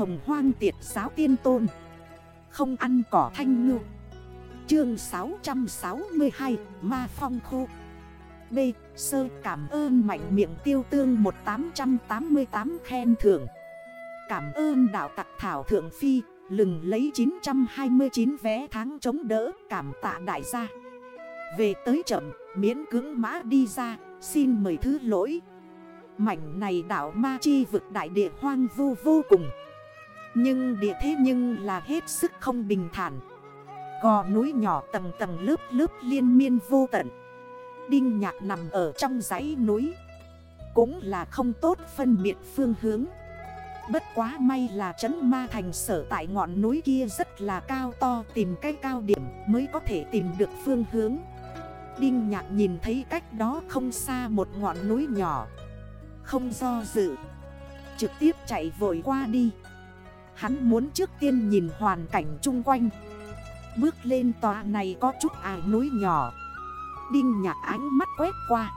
hồng hoang tiệt giáo tiên tôn. Không ăn cỏ thanh ngư. Chương 662 Ma Phong Khu B. Sơ cảm ơn mạnh miệng tiêu tương 1888 khen thưởng. Cảm ơn đạo tặc thảo thượng phi, Lừng lấy 929 vé tháng chống đỡ cảm tạ đại gia. Về tới chậm, miễn cưỡng mã đi ra, Xin mời thứ lỗi. Mảnh này đảo ma chi vực đại địa hoang vu vô cùng. Nhưng địa thế nhưng là hết sức không bình thản. Gò núi nhỏ tầng tầng lớp lớp liên miên vô tận. Đinh nhạc nằm ở trong dãy núi. Cũng là không tốt phân biệt phương hướng. Bất quá may là trấn ma thành sở tại ngọn núi kia rất là cao to, Tìm cái cao điểm mới có thể tìm được phương hướng. Đinh nhạc nhìn thấy cách đó không xa một ngọn núi nhỏ. Không do dự, Trực tiếp chạy vội qua đi. Hắn muốn trước tiên nhìn hoàn cảnh chung quanh. Bước lên tòa này có chút ải núi nhỏ. Đinh nhạc ánh mắt quét qua.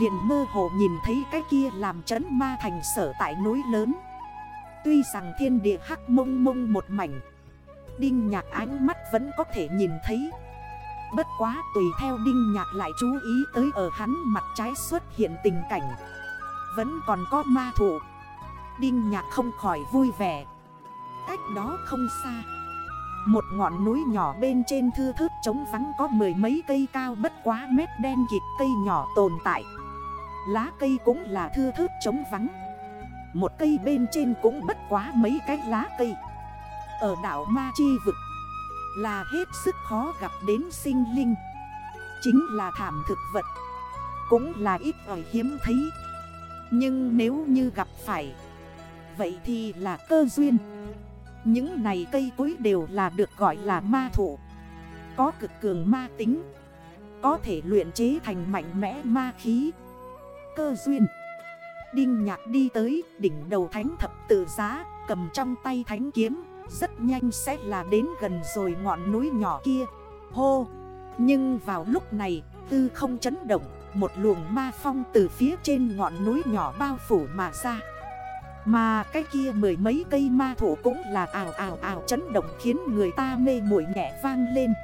Liền mơ hồ nhìn thấy cái kia làm chấn ma thành sở tại núi lớn. Tuy rằng thiên địa hắc mông mông một mảnh, Đinh nhạc ánh mắt vẫn có thể nhìn thấy. Bất quá tùy theo Đinh nhạc lại chú ý tới ở hắn mặt trái xuất hiện tình cảnh. Vẫn còn có ma thủ Đinh nhạc không khỏi vui vẻ. Cách đó không xa. Một ngọn núi nhỏ bên trên thư thước trống vắng có mười mấy cây cao bất quá mét đen kịp cây nhỏ tồn tại. Lá cây cũng là thư thước trống vắng. Một cây bên trên cũng bất quá mấy cái lá cây. Ở đảo Ma Chi Vực Là hết sức khó gặp đến sinh linh. Chính là thảm thực vật. Cũng là ít ỏi hiếm thấy. Nhưng nếu như gặp phải, Vậy thì là cơ duyên những này cây cối đều là được gọi là ma thụ. Có cực cường ma tính. Có thể luyện chế thành mạnh mẽ ma khí. Cơ duyên. Đinh nhạc đi tới đỉnh đầu thánh thập tự giá, Cầm trong tay thánh kiếm. Rất nhanh sẽ là đến gần rồi ngọn núi nhỏ kia. Hô. Nhưng vào lúc này, tư không chấn động, Một luồng ma phong từ phía trên ngọn núi nhỏ bao phủ mà ra mà cái kia mười mấy cây ma thủ cũng là ảo ảo ảo chấn động khiến người ta mê mũi nhẹ vang lên.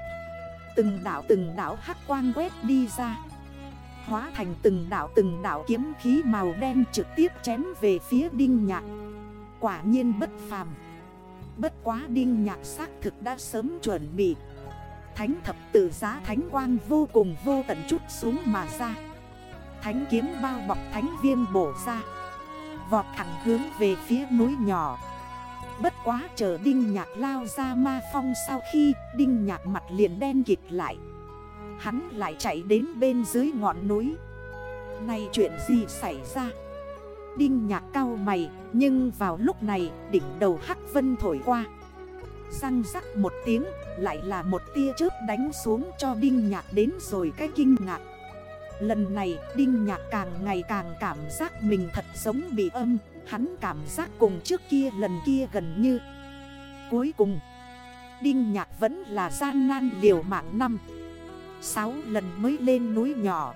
Từng đảo từng đảo hắc quang quét đi ra. Hóa thành từng đảo từng đảo kiếm khí màu đen trực tiếp chém về phía đinh nhạc. Quả nhiên bất phàm. Bất quá đinh nhạc xác thực đã sớm chuẩn bị. Thánh thập tự giá thánh quang vô cùng vô tận chút xuống mà ra. Thánh kiếm bao bọc thánh viêm bổ ra. Vọt thẳng hướng về phía núi nhỏ. Bất quá chờ Đinh Nhạc lao ra ma phong sau khi Đinh Nhạc mặt liền đen kịt lại. Hắn lại chạy đến bên dưới ngọn núi. Này chuyện gì xảy ra? Đinh Nhạc cao mày, Nhưng vào lúc này đỉnh đầu hắc vân thổi qua. Răng rắc một tiếng, Lại là một tia chớp đánh xuống cho Đinh Nhạc đến rồi cái kinh ngạc. Lần này, Đinh Nhạc càng ngày càng cảm giác mình thật giống bị âm. Hắn cảm giác cùng trước kia, lần kia gần như. Cuối cùng, Đinh Nhạc vẫn là gian nan liều mạng năm. Sáu lần mới lên núi nhỏ.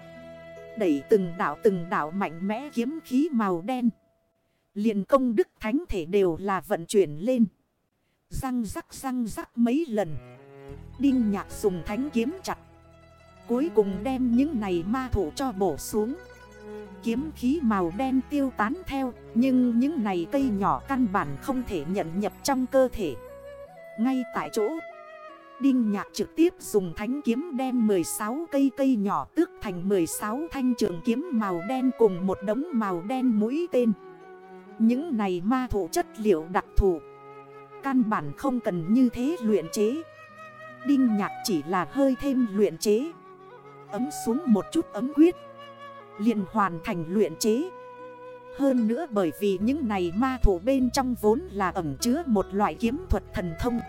Đẩy từng đảo từng đảo mạnh mẽ kiếm khí màu đen. Liền công đức thánh thể đều là vận chuyển lên. Răng rắc răng rắc mấy lần. Đinh Nhạc dùng thánh kiếm chặt Cuối cùng đem những này ma thủ cho bổ xuống. Kiếm khí màu đen tiêu tán theo, Nhưng những này cây nhỏ căn bản không thể nhận nhập trong cơ thể. Ngay tại chỗ, Đinh nhạc trực tiếp dùng thánh kiếm đem 16 cây cây nhỏ tước thành 16 thanh trường kiếm màu đen cùng một đống màu đen mũi tên. Những này ma thủ chất liệu đặc thù, Căn bản không cần như thế luyện chế. Đinh nhạc chỉ là hơi thêm luyện chế ấm xuống một chút ấm quyết liền hoàn thành luyện chế. Hơn nữa bởi vì những này ma thủ bên trong vốn là ẩm chứa một loại kiếm thuật thần thông,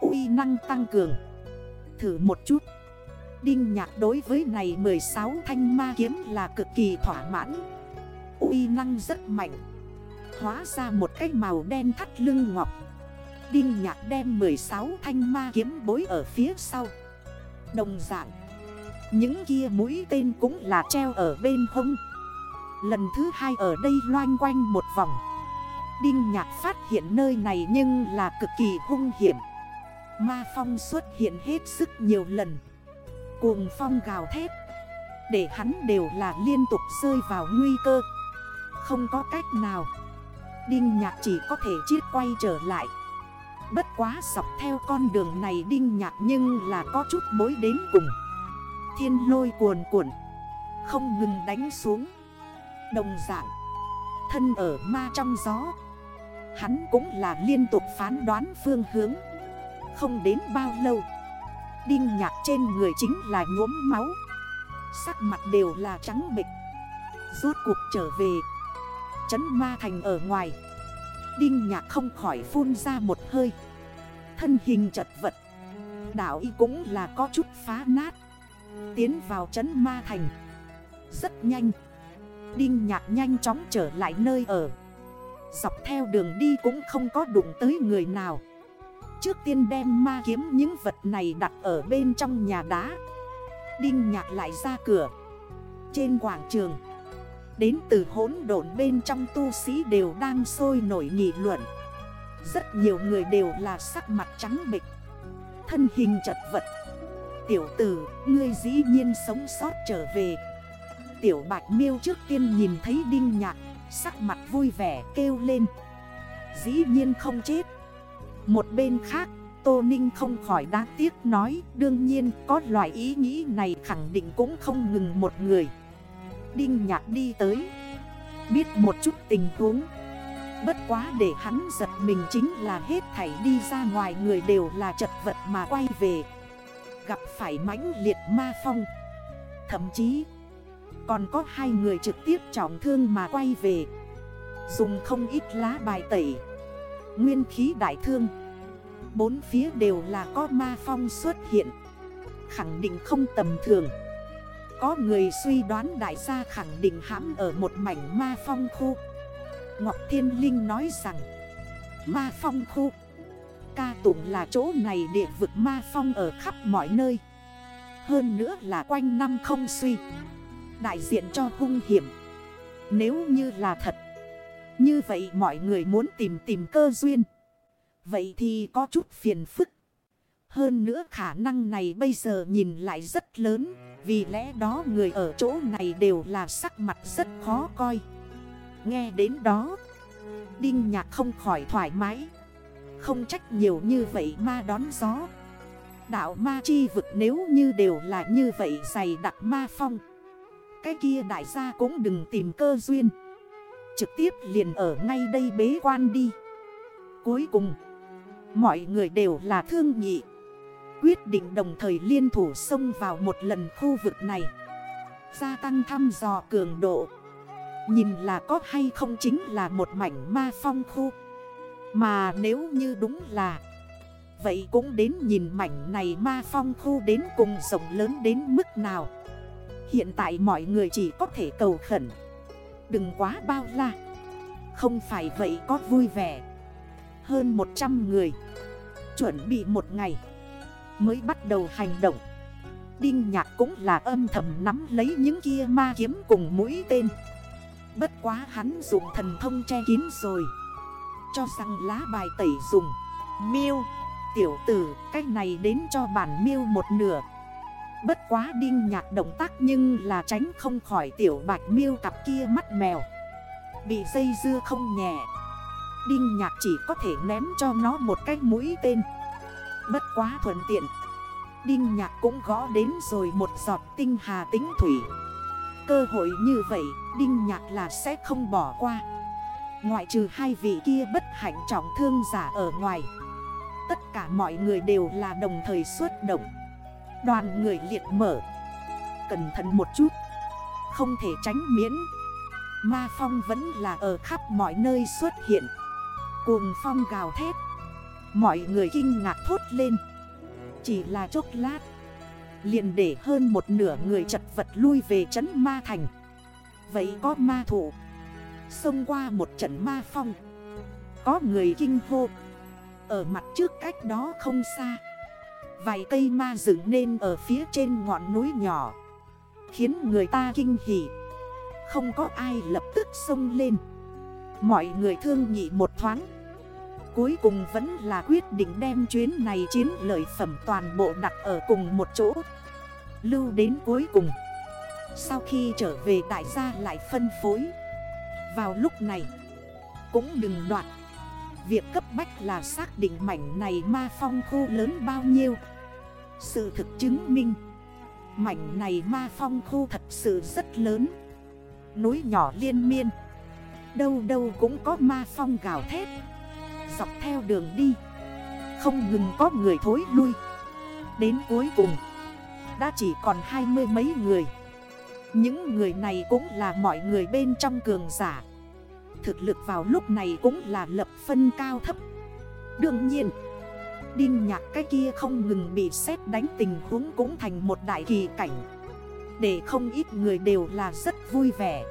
uy năng tăng cường. Thử một chút. Đinh nhạc đối với này 16 thanh ma kiếm là cực kỳ thỏa mãn. Uy năng rất mạnh. Hóa ra một cái màu đen thắt lưng ngọc. Đinh nhạc đem 16 thanh ma kiếm bối ở phía sau. Đồng dạng những kia mũi tên cũng là treo ở bên hông. Lần thứ hai ở đây loanh quanh một vòng. Đinh nhạc phát hiện nơi này nhưng là cực kỳ hung hiểm. Ma phong xuất hiện hết sức nhiều lần. Cuồng phong gào thét. Để hắn đều là liên tục rơi vào nguy cơ. Không có cách nào. Đinh nhạc chỉ có thể chiết quay trở lại. Bất quá sọc theo con đường này đinh nhạc nhưng là có chút bối đến cùng. Thiên lôi cuồn cuộn, Không ngừng đánh xuống. Đồng dạng, Thân ở ma trong gió, Hắn cũng là liên tục phán đoán phương hướng. Không đến bao lâu, Đinh nhạc trên người chính là nhuốm máu. Sắc mặt đều là trắng bịch Rốt cuộc trở về, Chấn ma thành ở ngoài. Đinh nhạc không khỏi phun ra một hơi. Thân hình chật vật. Đảo y cũng là có chút phá nát. Tiến vào chấn ma thành. Rất nhanh. Đinh nhạc nhanh chóng trở lại nơi ở. Dọc theo đường đi cũng không có đụng tới người nào. Trước tiên đem ma kiếm những vật này đặt ở bên trong nhà đá. Đinh nhạc lại ra cửa. Trên quảng trường, Đến từ hỗn độn bên trong tu sĩ đều đang sôi nổi nghị luận. Rất nhiều người đều là sắc mặt trắng bịch Thân hình chật vật. Tiểu tử, ngươi dĩ nhiên sống sót trở về. Tiểu bạch miêu trước tiên nhìn thấy đinh nhạc Sắc mặt vui vẻ kêu lên. Dĩ nhiên không chết. Một bên khác Tô Ninh không khỏi đáng tiếc nói Đương nhiên có loại ý nghĩ này khẳng định cũng không ngừng một người. Đinh nhạc đi tới. Biết một chút tình huống. Bất quá để hắn giật mình chính là hết thảy đi ra ngoài người đều là chật vật mà quay về. Gặp phải mãnh liệt ma phong. Thậm chí, còn có hai người trực tiếp trọng thương mà quay về. Dùng không ít lá bài tẩy, Nguyên khí đại thương. Bốn phía đều là có ma phong xuất hiện. Khẳng định không tầm thường. Có người suy đoán đại gia khẳng định hãm ở một mảnh ma phong khu. Ngọc Thiên Linh nói rằng, Ma phong khu Ca tụng là chỗ này địa vực ma phong ở khắp mọi nơi. Hơn nữa là quanh năm không suy. Đại diện cho hung hiểm. Nếu như là thật, Như vậy mọi người muốn tìm tìm cơ duyên. Vậy thì có chút phiền phức. Hơn nữa khả năng này bây giờ nhìn lại rất lớn, Vì lẽ đó người ở chỗ này đều là sắc mặt rất khó coi. Nghe đến đó, Đinh nhạc không khỏi thoải mái. Không trách nhiều như vậy ma đón gió. Đạo ma chi vực nếu như đều là như vậy dày đặc ma phong, cái kia đại gia cũng đừng tìm cơ duyên. Trực tiếp liền ở ngay đây bế quan đi. Cuối cùng, Mọi người đều là thương nhị. Quyết định đồng thời liên thủ xông vào một lần khu vực này. Gia tăng thăm dò cường độ. Nhìn là có hay không chính là một mảnh ma phong khu. Mà nếu như đúng là, Vậy cũng đến nhìn mảnh này ma phong khu đến cùng rộng lớn đến mức nào. Hiện tại mọi người chỉ có thể cầu khẩn. Đừng quá bao la. Không phải vậy có vui vẻ. Hơn 100 người, Chuẩn bị một ngày, Mới bắt đầu hành động. Đinh nhạc cũng là âm thầm nắm lấy những kia ma kiếm cùng mũi tên. Bất quá hắn dùng thần thông che kín rồi. Cho rằng lá bài tẩy dùng. Miêu, Tiểu tử, cách này đến cho bản miêu một nửa. Bất quá đinh nhạc động tác nhưng là tránh không khỏi tiểu bạch miêu cặp kia mắt mèo. Bị dây dưa không nhẹ. Đinh nhạc chỉ có thể ném cho nó một cái mũi tên. Bất quá thuận tiện. Đinh nhạc cũng gõ đến rồi một giọt tinh hà tính thủy. Cơ hội như vậy, Đinh nhạc là sẽ không bỏ qua. Ngoại trừ hai vị kia bất hạnh trọng thương giả ở ngoài, Tất cả mọi người đều là đồng thời xuất động. Đoàn người liệt mở. Cẩn thận một chút. Không thể tránh miễn. Ma phong vẫn là ở khắp mọi nơi xuất hiện. Cuồng phong gào thét. Mọi người kinh ngạc thốt lên. Chỉ là chốc lát. Liền để hơn một nửa người chật vật lui về trấn ma thành. Vậy có ma thủ. Xông qua một trận ma phong. Có người kinh hô. Ở mặt trước cách đó không xa, Vài cây ma dựng nên ở phía trên ngọn núi nhỏ, Khiến người ta kinh hỉ. Không có ai lập tức xông lên. Mọi người thương nghị một thoáng. Cuối cùng vẫn là quyết định đem chuyến này chiến lợi phẩm toàn bộ đặt ở cùng một chỗ. Lưu đến cuối cùng. Sau khi trở về, đại gia lại phân phối. Vào lúc này, Cũng đừng đoạt. Việc cấp bách là xác định mảnh này ma phong khu lớn bao nhiêu. Sự thực chứng minh, Mảnh này ma phong khu thật sự rất lớn. Núi nhỏ liên miên, Đâu đâu cũng có ma phong gào thét. Dọc theo đường đi, Không ngừng có người thối lui. Đến cuối cùng, Đã chỉ còn hai mươi mấy người. Những người này cũng là mọi người bên trong cường giả. Thực lực vào lúc này cũng là lập phân cao thấp. Đương nhiên, Đinh nhạc cái kia không ngừng bị xét đánh tình huống cũng thành một đại kỳ cảnh. Để không ít người đều là rất vui vẻ.